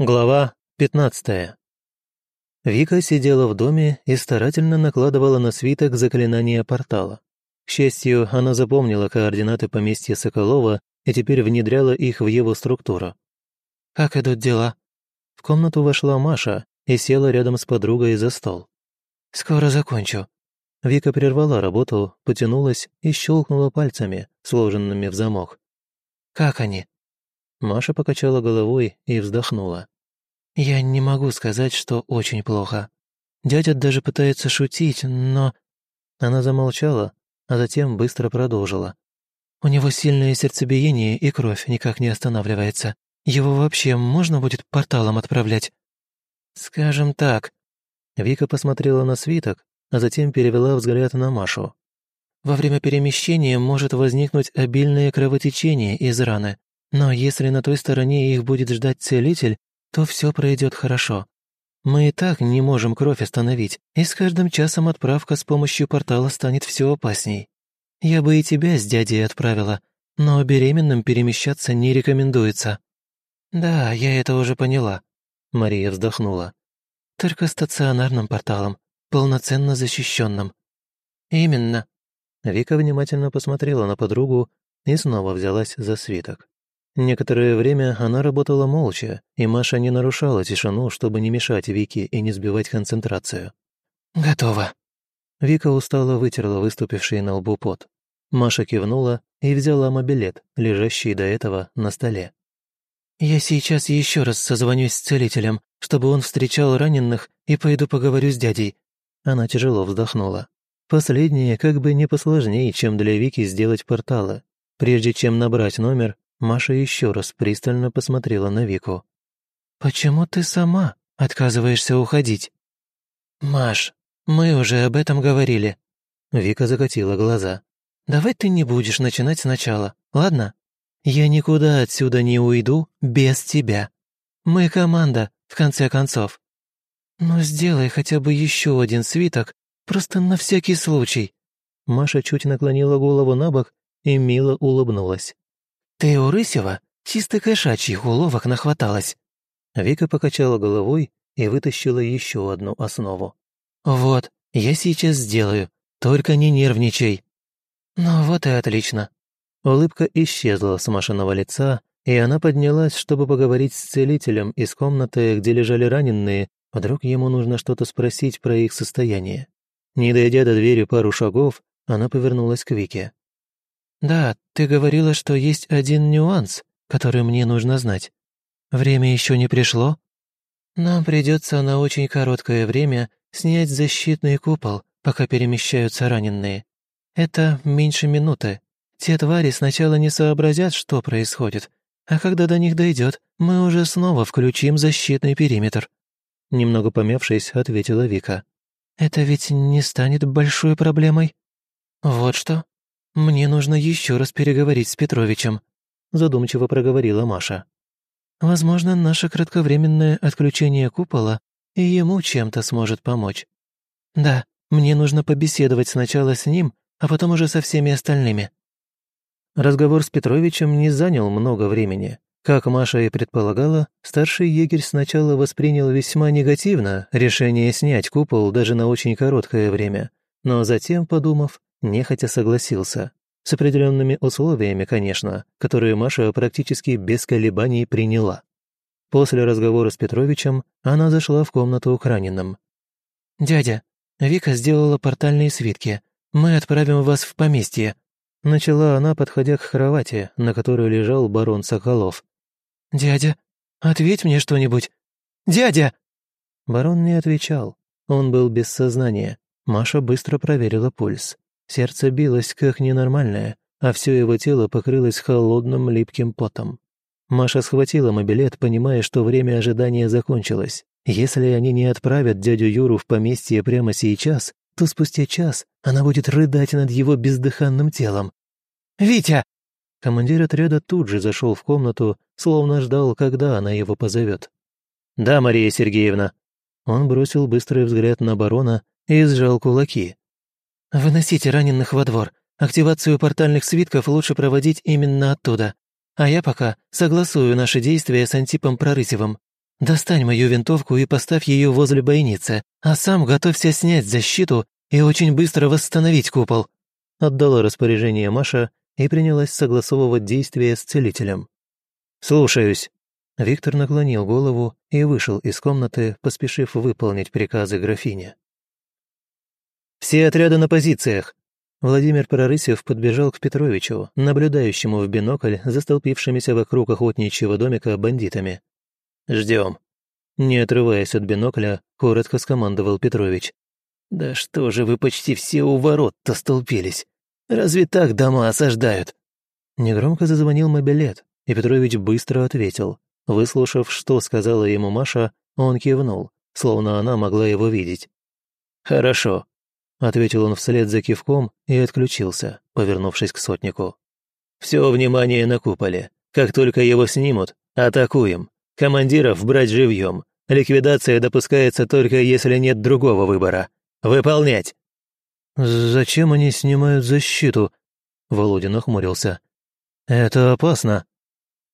Глава 15. Вика сидела в доме и старательно накладывала на свиток заклинания портала. К счастью, она запомнила координаты поместья Соколова и теперь внедряла их в его структуру. «Как идут дела?» В комнату вошла Маша и села рядом с подругой за стол. «Скоро закончу». Вика прервала работу, потянулась и щелкнула пальцами, сложенными в замок. «Как они?» Маша покачала головой и вздохнула. «Я не могу сказать, что очень плохо. Дядя даже пытается шутить, но...» Она замолчала, а затем быстро продолжила. «У него сильное сердцебиение, и кровь никак не останавливается. Его вообще можно будет порталом отправлять?» «Скажем так». Вика посмотрела на свиток, а затем перевела взгляд на Машу. «Во время перемещения может возникнуть обильное кровотечение из раны. Но если на той стороне их будет ждать целитель, то все пройдет хорошо. Мы и так не можем кровь остановить, и с каждым часом отправка с помощью портала станет все опасней. Я бы и тебя с дядей отправила, но беременным перемещаться не рекомендуется». «Да, я это уже поняла», — Мария вздохнула. «Только стационарным порталом, полноценно защищенным». «Именно». Вика внимательно посмотрела на подругу и снова взялась за свиток. Некоторое время она работала молча, и Маша не нарушала тишину, чтобы не мешать Вике и не сбивать концентрацию. «Готово». Вика устало вытерла выступивший на лбу пот. Маша кивнула и взяла мобилет, лежащий до этого на столе. «Я сейчас еще раз созвонюсь с целителем, чтобы он встречал раненых, и пойду поговорю с дядей». Она тяжело вздохнула. Последнее как бы не посложнее, чем для Вики сделать порталы. Прежде чем набрать номер, Маша еще раз пристально посмотрела на Вику. «Почему ты сама отказываешься уходить?» «Маш, мы уже об этом говорили». Вика закатила глаза. «Давай ты не будешь начинать сначала, ладно? Я никуда отсюда не уйду без тебя. Мы команда, в конце концов. Но сделай хотя бы еще один свиток, просто на всякий случай». Маша чуть наклонила голову на бок и мило улыбнулась. «Ты у Рысева чисто кошачьих уловок нахваталась». Вика покачала головой и вытащила еще одну основу. «Вот, я сейчас сделаю, только не нервничай». «Ну вот и отлично». Улыбка исчезла с Машиного лица, и она поднялась, чтобы поговорить с целителем из комнаты, где лежали раненые, вдруг ему нужно что-то спросить про их состояние. Не дойдя до двери пару шагов, она повернулась к Вике. «Да, ты говорила, что есть один нюанс, который мне нужно знать. Время еще не пришло? Нам придется на очень короткое время снять защитный купол, пока перемещаются раненые. Это меньше минуты. Те твари сначала не сообразят, что происходит, а когда до них дойдет, мы уже снова включим защитный периметр». Немного помявшись, ответила Вика. «Это ведь не станет большой проблемой?» «Вот что. «Мне нужно еще раз переговорить с Петровичем», задумчиво проговорила Маша. «Возможно, наше кратковременное отключение купола ему чем-то сможет помочь. Да, мне нужно побеседовать сначала с ним, а потом уже со всеми остальными». Разговор с Петровичем не занял много времени. Как Маша и предполагала, старший егерь сначала воспринял весьма негативно решение снять купол даже на очень короткое время, но затем, подумав, нехотя согласился. С определенными условиями, конечно, которые Маша практически без колебаний приняла. После разговора с Петровичем она зашла в комнату к раненым. «Дядя, Вика сделала портальные свитки. Мы отправим вас в поместье», начала она, подходя к кровати, на которой лежал барон Соколов. «Дядя, ответь мне что-нибудь! Дядя!» Барон не отвечал. Он был без сознания. Маша быстро проверила пульс. Сердце билось как ненормальное, а все его тело покрылось холодным липким потом. Маша схватила мобилет, понимая, что время ожидания закончилось. Если они не отправят дядю Юру в поместье прямо сейчас, то спустя час она будет рыдать над его бездыханным телом. «Витя!» Командир отряда тут же зашел в комнату, словно ждал, когда она его позовет. «Да, Мария Сергеевна». Он бросил быстрый взгляд на барона и сжал кулаки. «Выносите раненых во двор. Активацию портальных свитков лучше проводить именно оттуда. А я пока согласую наши действия с Антипом Прорысевым. Достань мою винтовку и поставь ее возле бойницы, а сам готовься снять защиту и очень быстро восстановить купол», отдала распоряжение Маша и принялась согласовывать действия с целителем. «Слушаюсь». Виктор наклонил голову и вышел из комнаты, поспешив выполнить приказы графини. «Все отряды на позициях!» Владимир Прорысев подбежал к Петровичу, наблюдающему в бинокль за столпившимися вокруг охотничьего домика бандитами. «Ждем». Не отрываясь от бинокля, коротко скомандовал Петрович. «Да что же вы почти все у ворот-то столпились? Разве так дома осаждают?» Негромко зазвонил мобилет, и Петрович быстро ответил. Выслушав, что сказала ему Маша, он кивнул, словно она могла его видеть. «Хорошо», — ответил он вслед за кивком и отключился, повернувшись к сотнику. «Все внимание на куполе. Как только его снимут, атакуем. Командиров брать живьем. Ликвидация допускается только если нет другого выбора. Выполнять!» «Зачем они снимают защиту?» Володя нахмурился. «Это опасно».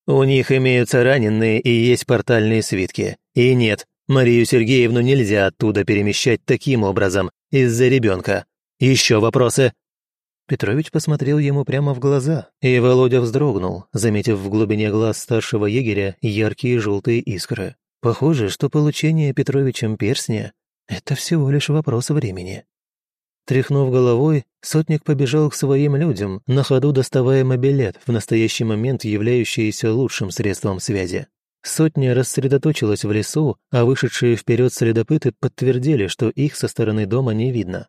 «У них имеются раненые и есть портальные свитки. И нет, Марию Сергеевну нельзя оттуда перемещать таким образом, из-за ребенка. Еще вопросы?» Петрович посмотрел ему прямо в глаза, и Володя вздрогнул, заметив в глубине глаз старшего егеря яркие желтые искры. Похоже, что получение Петровичем перстня — это всего лишь вопрос времени. Тряхнув головой, сотник побежал к своим людям, на ходу доставая мобилет, в настоящий момент являющийся лучшим средством связи. Сотня рассредоточилась в лесу, а вышедшие вперед следопыты подтвердили, что их со стороны дома не видно.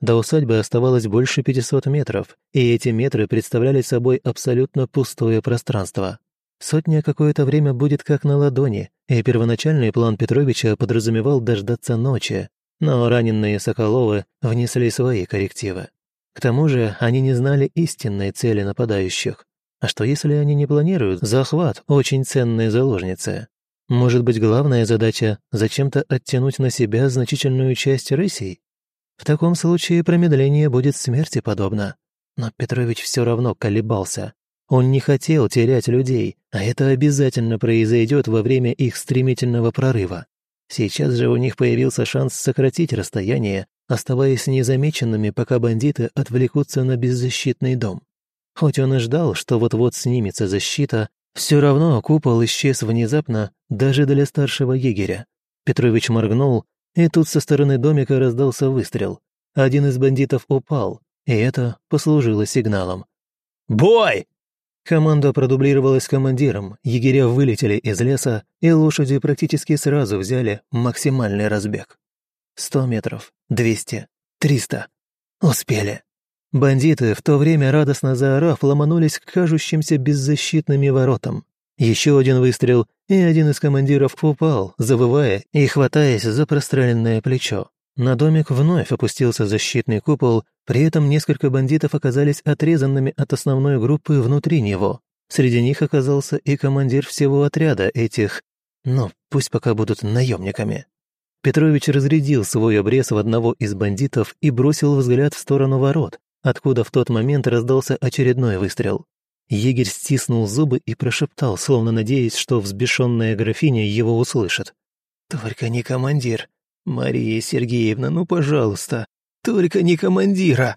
До усадьбы оставалось больше 500 метров, и эти метры представляли собой абсолютно пустое пространство. Сотня какое-то время будет как на ладони, и первоначальный план Петровича подразумевал дождаться ночи, но раненые Соколовы внесли свои коррективы. К тому же они не знали истинной цели нападающих. А что если они не планируют захват очень ценной заложницы? Может быть, главная задача – зачем-то оттянуть на себя значительную часть рысей? В таком случае промедление будет смерти подобно. Но Петрович все равно колебался. Он не хотел терять людей, а это обязательно произойдет во время их стремительного прорыва. Сейчас же у них появился шанс сократить расстояние, оставаясь незамеченными, пока бандиты отвлекутся на беззащитный дом. Хоть он и ждал, что вот-вот снимется защита, все равно купол исчез внезапно даже для старшего егеря. Петрович моргнул, и тут со стороны домика раздался выстрел. Один из бандитов упал, и это послужило сигналом. «Бой!» Команда продублировалась командиром, егеря вылетели из леса, и лошади практически сразу взяли максимальный разбег. Сто метров, двести, триста. Успели. Бандиты, в то время радостно заорав, ломанулись к кажущимся беззащитными воротам. Еще один выстрел, и один из командиров упал, завывая и хватаясь за простреленное плечо. На домик вновь опустился защитный купол, при этом несколько бандитов оказались отрезанными от основной группы внутри него. Среди них оказался и командир всего отряда этих, ну, пусть пока будут наемниками. Петрович разрядил свой обрез в одного из бандитов и бросил взгляд в сторону ворот, откуда в тот момент раздался очередной выстрел. Егерь стиснул зубы и прошептал, словно надеясь, что взбешенная графиня его услышит. «Только не командир. «Мария Сергеевна, ну, пожалуйста, только не командира!»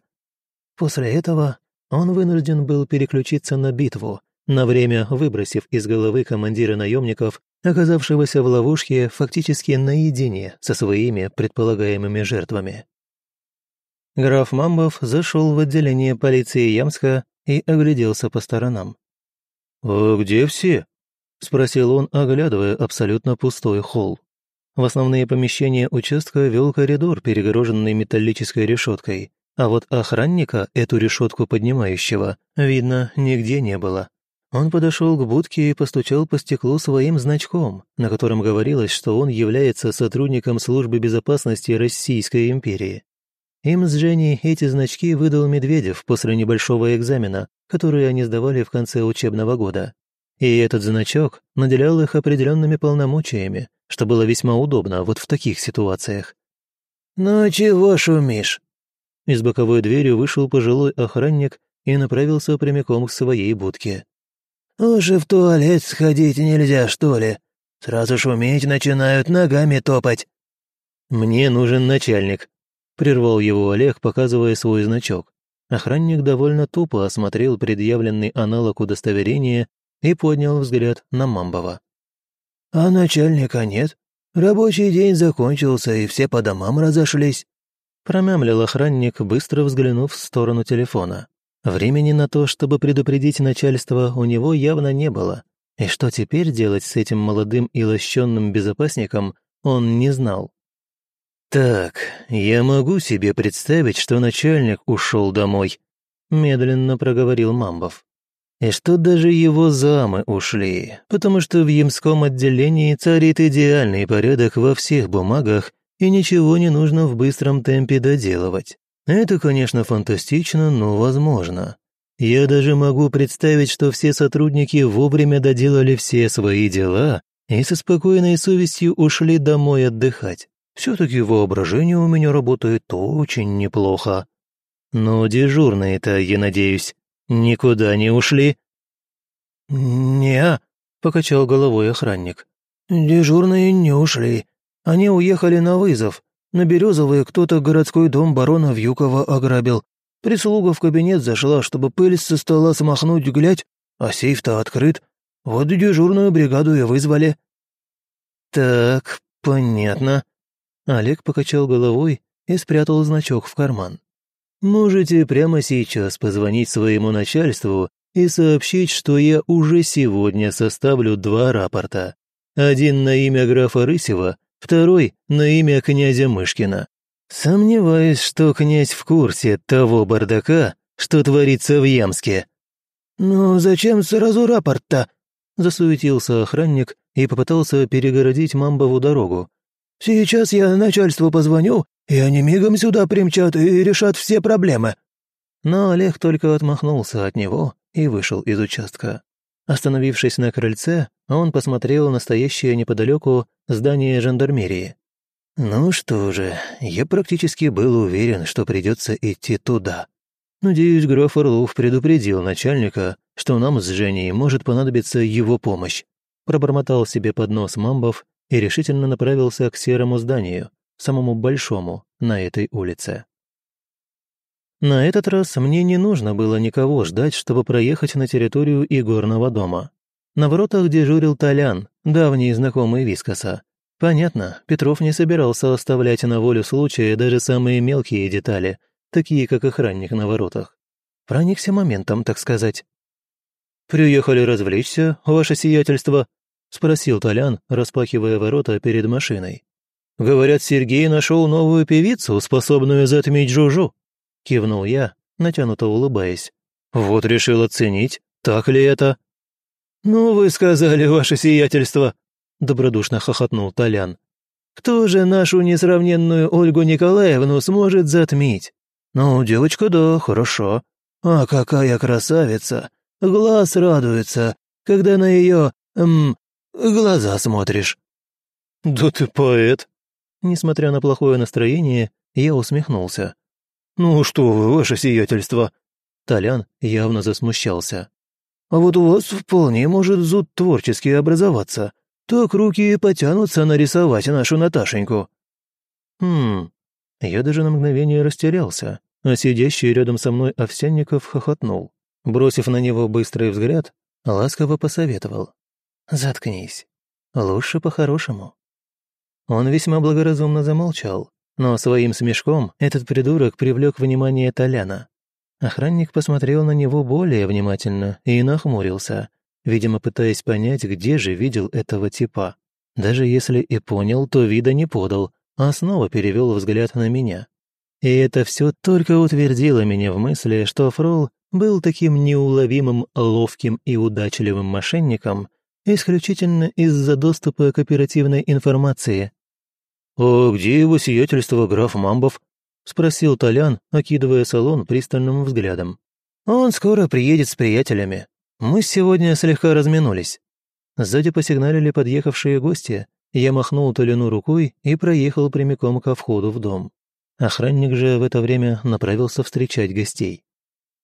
После этого он вынужден был переключиться на битву, на время выбросив из головы командира наемников, оказавшегося в ловушке фактически наедине со своими предполагаемыми жертвами. Граф Мамбов зашел в отделение полиции Ямска и огляделся по сторонам. «А где все?» — спросил он, оглядывая абсолютно пустой холл. В основные помещения участка вел коридор, перегороженный металлической решеткой, а вот охранника, эту решетку поднимающего, видно, нигде не было. Он подошел к будке и постучал по стеклу своим значком, на котором говорилось, что он является сотрудником службы безопасности Российской империи. Им с Женей эти значки выдал Медведев после небольшого экзамена, который они сдавали в конце учебного года. И этот значок наделял их определенными полномочиями, что было весьма удобно вот в таких ситуациях. «Ну чего шумишь?» Из боковой двери вышел пожилой охранник и направился прямиком к своей будке. «Уже в туалет сходить нельзя, что ли? Сразу шуметь начинают, ногами топать». «Мне нужен начальник», — прервал его Олег, показывая свой значок. Охранник довольно тупо осмотрел предъявленный аналог удостоверения и поднял взгляд на Мамбова. «А начальника нет. Рабочий день закончился, и все по домам разошлись». Промямлил охранник, быстро взглянув в сторону телефона. Времени на то, чтобы предупредить начальство, у него явно не было. И что теперь делать с этим молодым и лощенным безопасником, он не знал. «Так, я могу себе представить, что начальник ушел домой», медленно проговорил Мамбов. И что даже его замы ушли, потому что в Ямском отделении царит идеальный порядок во всех бумагах, и ничего не нужно в быстром темпе доделывать. Это, конечно, фантастично, но возможно. Я даже могу представить, что все сотрудники вовремя доделали все свои дела и со спокойной совестью ушли домой отдыхать. Все-таки воображение у меня работает очень неплохо. Но дежурные-то, я надеюсь, никуда не ушли?» «Не-а», покачал головой охранник. «Дежурные не ушли. Они уехали на вызов. На Березовые кто-то городской дом барона Вьюкова ограбил. Прислуга в кабинет зашла, чтобы пыль со стола смахнуть, глядь, а сейф-то открыт. Вот дежурную бригаду и вызвали». «Так, понятно». Олег покачал головой и спрятал значок в карман. «Можете прямо сейчас позвонить своему начальству и сообщить, что я уже сегодня составлю два рапорта. Один на имя графа Рысева, второй на имя князя Мышкина. Сомневаюсь, что князь в курсе того бардака, что творится в Ямске». «Ну зачем сразу рапорт-то?» засуетился охранник и попытался перегородить Мамбову дорогу. «Сейчас я начальству позвоню, и они мигом сюда примчат и решат все проблемы». Но Олег только отмахнулся от него и вышел из участка. Остановившись на крыльце, он посмотрел на стоящее неподалеку здание жандармерии. Ну что же, я практически был уверен, что придется идти туда. Надеюсь, граф Орлов предупредил начальника, что нам с Женей может понадобиться его помощь. Пробормотал себе под нос Мамбов и решительно направился к серому зданию, самому большому на этой улице. На этот раз мне не нужно было никого ждать, чтобы проехать на территорию игорного дома. На воротах дежурил Толян, давний знакомый Вискоса. Понятно, Петров не собирался оставлять на волю случая даже самые мелкие детали, такие как охранник на воротах. Проникся моментом, так сказать. «Приехали развлечься, ваше сиятельство?» — спросил Толян, распахивая ворота перед машиной. «Говорят, Сергей нашел новую певицу, способную затмить Жужу», — кивнул я, натянуто улыбаясь. «Вот решил оценить, так ли это?» «Ну, вы сказали, ваше сиятельство», — добродушно хохотнул Толян. «Кто же нашу несравненную Ольгу Николаевну сможет затмить? Ну, девочка, да, хорошо. А какая красавица! Глаз радуется, когда на ее, эм, глаза смотришь». «Да ты поэт!» Несмотря на плохое настроение, я усмехнулся. «Ну что вы, ваше сиятельство!» Толян явно засмущался. «А вот у вас вполне может зуд творческий образоваться так руки и потянутся нарисовать нашу Наташеньку». «Хм...» Я даже на мгновение растерялся, а сидящий рядом со мной Овсянников хохотнул. Бросив на него быстрый взгляд, ласково посоветовал. «Заткнись. Лучше по-хорошему». Он весьма благоразумно замолчал, но своим смешком этот придурок привлек внимание Толяна. Охранник посмотрел на него более внимательно и нахмурился, видимо, пытаясь понять, где же видел этого типа. Даже если и понял, то вида не подал, а снова перевел взгляд на меня. И это все только утвердило меня в мысли, что Фрол был таким неуловимым, ловким и удачливым мошенником исключительно из-за доступа к оперативной информации. «А где его сиятельство граф Мамбов?» — спросил Толян, окидывая салон пристальным взглядом. «Он скоро приедет с приятелями. Мы сегодня слегка разминулись. Сзади посигналили подъехавшие гости. Я махнул Толину рукой и проехал прямиком ко входу в дом. Охранник же в это время направился встречать гостей.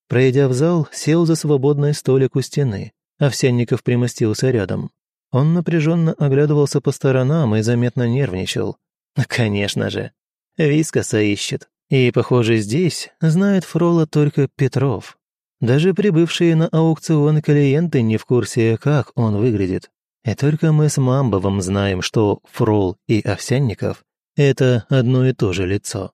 Пройдя в зал, сел за свободный столик у стены. Овсянников примостился рядом. Он напряженно оглядывался по сторонам и заметно нервничал. Конечно же, Вискоса ищет. И, похоже, здесь знает Фрола только Петров. Даже прибывшие на аукцион клиенты не в курсе, как он выглядит. И только мы с Мамбовым знаем, что Фрол и Овсянников — это одно и то же лицо.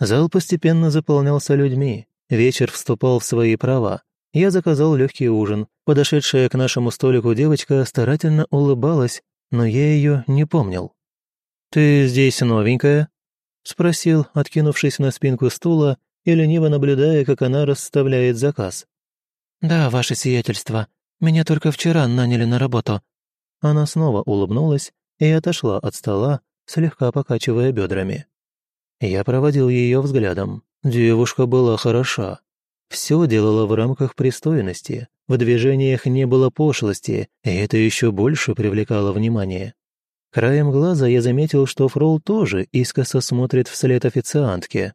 Зал постепенно заполнялся людьми, вечер вступал в свои права. Я заказал легкий ужин. Подошедшая к нашему столику девочка старательно улыбалась, но я ее не помнил. «Ты здесь новенькая?» — спросил, откинувшись на спинку стула и лениво наблюдая, как она расставляет заказ. «Да, ваше сиятельство. Меня только вчера наняли на работу. Она снова улыбнулась и отошла от стола, слегка покачивая бедрами. Я проводил ее взглядом. Девушка была хороша. Все делала в рамках пристойности, в движениях не было пошлости, и это еще больше привлекало внимание. Краем глаза я заметил, что Фрол тоже искоса смотрит вслед официантке.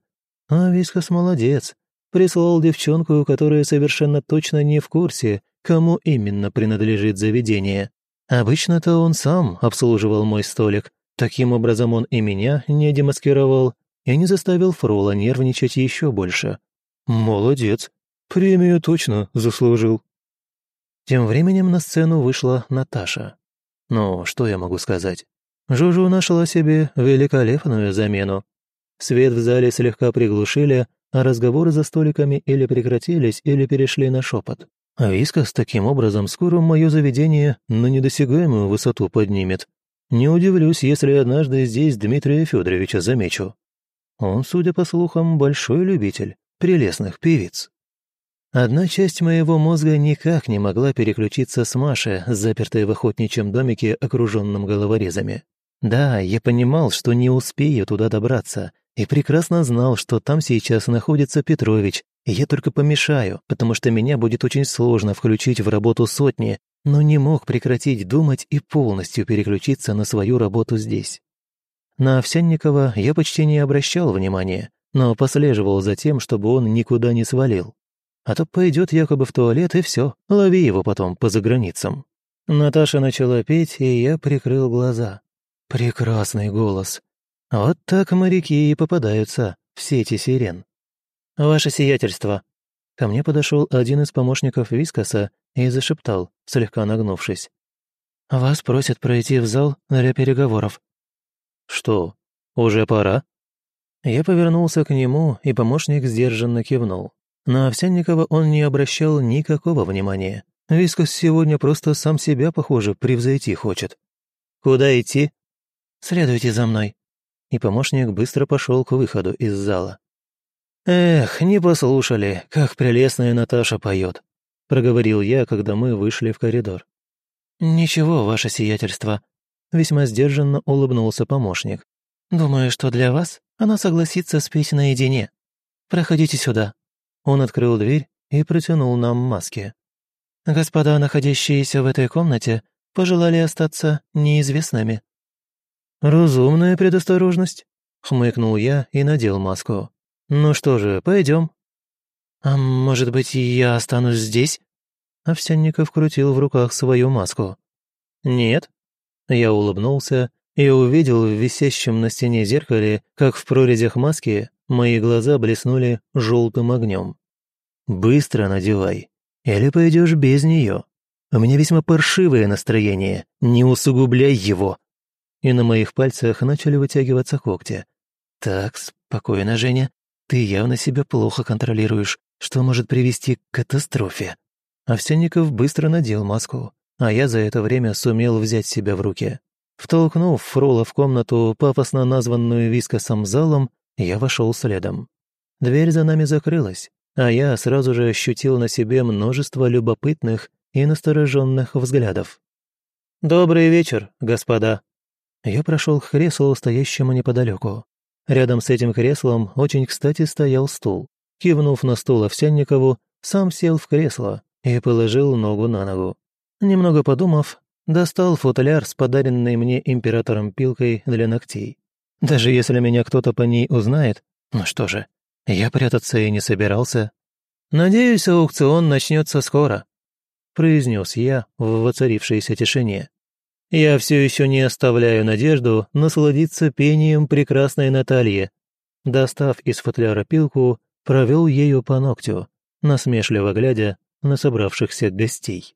А Вискас молодец. Прислал девчонку, которая совершенно точно не в курсе, кому именно принадлежит заведение. Обычно-то он сам обслуживал мой столик. Таким образом он и меня не демаскировал, и не заставил Фрола нервничать еще больше. Молодец. Премию точно заслужил. Тем временем на сцену вышла Наташа. Ну, что я могу сказать? Жужу нашла себе великолепную замену. Свет в зале слегка приглушили, а разговоры за столиками или прекратились, или перешли на шепот. А Вискас таким образом скоро мое заведение на недосягаемую высоту поднимет. Не удивлюсь, если однажды здесь Дмитрия Федоровича замечу. Он, судя по слухам, большой любитель прелестных певиц. Одна часть моего мозга никак не могла переключиться с Маши, запертой в охотничьем домике, окруженном головорезами. Да, я понимал, что не успею туда добраться, и прекрасно знал, что там сейчас находится Петрович, я только помешаю, потому что меня будет очень сложно включить в работу сотни, но не мог прекратить думать и полностью переключиться на свою работу здесь. На Овсянникова я почти не обращал внимания, но послеживал за тем, чтобы он никуда не свалил. А то пойдет якобы в туалет, и все, лови его потом по заграницам. Наташа начала петь, и я прикрыл глаза. Прекрасный голос. Вот так моряки и попадаются в сети сирен. «Ваше сиятельство!» Ко мне подошел один из помощников Вискоса и зашептал, слегка нагнувшись. «Вас просят пройти в зал для переговоров». «Что, уже пора?» Я повернулся к нему, и помощник сдержанно кивнул. На Овсянникова он не обращал никакого внимания. Вискос сегодня просто сам себя, похоже, превзойти хочет. «Куда идти?» «Следуйте за мной». И помощник быстро пошел к выходу из зала. «Эх, не послушали, как прелестная Наташа поет», — проговорил я, когда мы вышли в коридор. «Ничего, ваше сиятельство», — весьма сдержанно улыбнулся помощник. «Думаю, что для вас она согласится спеть наедине. Проходите сюда». Он открыл дверь и протянул нам маски. «Господа, находящиеся в этой комнате, пожелали остаться неизвестными». «Разумная предосторожность», — хмыкнул я и надел маску. «Ну что же, пойдем». «А может быть, я останусь здесь?» Овсянников крутил в руках свою маску. «Нет». Я улыбнулся и увидел в висящем на стене зеркале, как в прорезях маски мои глаза блеснули желтым огнем. «Быстро надевай, или пойдешь без нее. У меня весьма паршивое настроение, не усугубляй его». И на моих пальцах начали вытягиваться когти. «Так, спокойно, Женя, ты явно себя плохо контролируешь, что может привести к катастрофе». Овсянников быстро надел маску, а я за это время сумел взять себя в руки. Втолкнув Фрола в комнату, пафосно названную вискосом залом, я вошел следом. Дверь за нами закрылась, а я сразу же ощутил на себе множество любопытных и настороженных взглядов. «Добрый вечер, господа!» Я прошел к креслу, стоящему неподалеку. Рядом с этим креслом очень кстати стоял стул. Кивнув на стул Овсянникову, сам сел в кресло и положил ногу на ногу. Немного подумав, достал футляр с подаренной мне императором пилкой для ногтей. Даже если меня кто-то по ней узнает, ну что же, я прятаться и не собирался. «Надеюсь, аукцион начнется скоро», — произнес я в воцарившейся тишине. Я все еще не оставляю надежду насладиться пением прекрасной Натальи. Достав из футляра пилку, провел ею по ногтю, насмешливо глядя на собравшихся гостей.